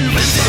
Even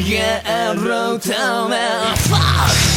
があろうとも Fuck!